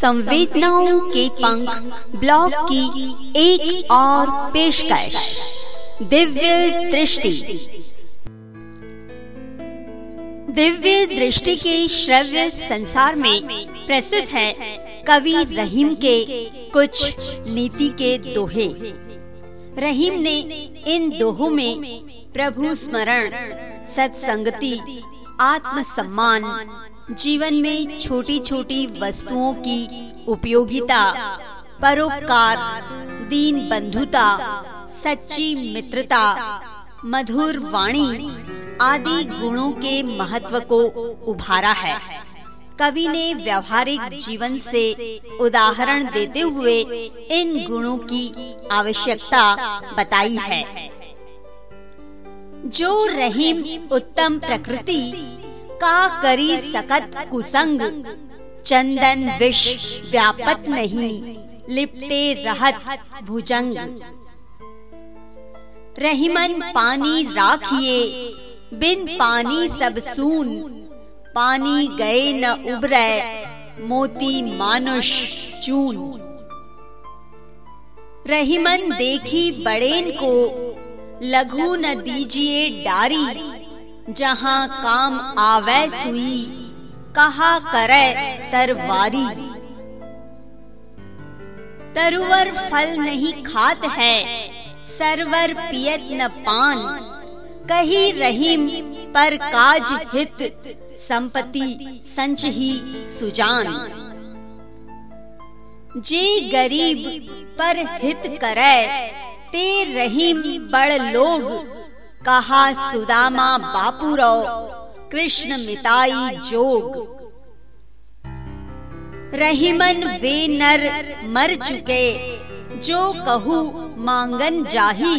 संवेदनाओं के पंख ब्लॉग की एक और पेशकश। दिव्य दृष्टि। दिव्य दृष्टि के श्रव्य संसार में प्रस्तुत है कवि रहीम के कुछ नीति के दोहे। रहीम ने इन दोहों में प्रभु स्मरण, सत्संगति, आत्मसम्मान जीवन में छोटी छोटी वस्तुओं की उपयोगिता, परोपकार दीन बंधुता सच्ची मित्रता, मधुर वाणी आदि गुणों के महत्व को उभारा है। कवि ने व्यवहारिक जीवन से उदाहरण देते हुए इन गुणों की आवश्यकता बताई है। जो रहीम उत्तम प्रकृति का करी सकत कुसंग। चंदन विष व्यापत नहीं, लिपटे रहत भुजंग। रहीमन पानी राखिए, बिन पानी सब सून। पानी गए न उबरे मोती मानुष चून। रहीमन देखी बड़ेन को, लघु न दीजिए डारी। जहाँ काम आवे सुई, कहा करे तरवारी। तरुवर फल नहीं खात है, सरवर पियत न पान। कही रहीम पर काज हित, संपत्ति संच ही सुजान। जे गरीब पर हित करे, ते रहीम बड़ लोग कहा, सुदामा बापूरो, कृष्ण मिताई जोग। रहीमन वे नर मर चुके, जो कहू मांगन जाही,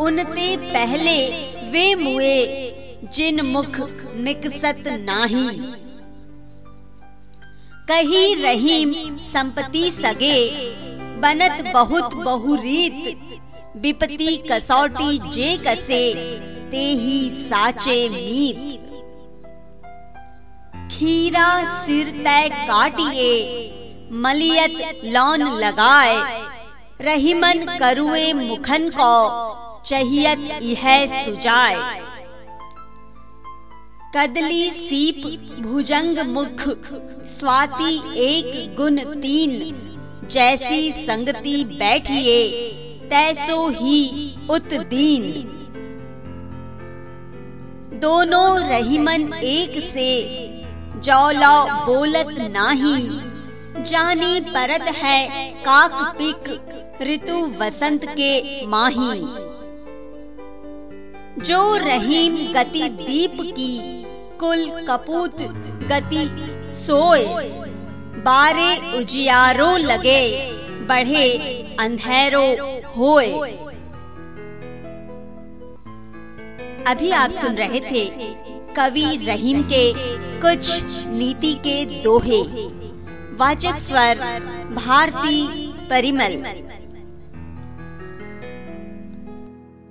उनते पहले वे मुए, जिन मुख निकसत नाही। कही रहीम संपत्ति सगे, बनत बहुत बहुरीत विपति कसौटी जे कसे ते ही साचे मीत। खीरा सिर तय काटिए मलियत लौन लगाए। रहीमन करुए मुखन को चहियत यह सुजाए। कदली सीप भुजंग मुख स्वाति एक गुण तीन। जैसी संगति बैठिए। तैसो ही उत दीन। दोनों रहीमन एक से, जौलो बोलत नाही। जानी परत है काक पिक ऋतु वसंत के माही। जो रहीम गति दीप की, कुल कपूत गति सोए। बारे उजियारो लगे, बढ़े अंधेरो होए। अभी आप सुन रहे थे कवि रहीम के कुछ नीति के दोहे। वाचक स्वर, भारती परिमल।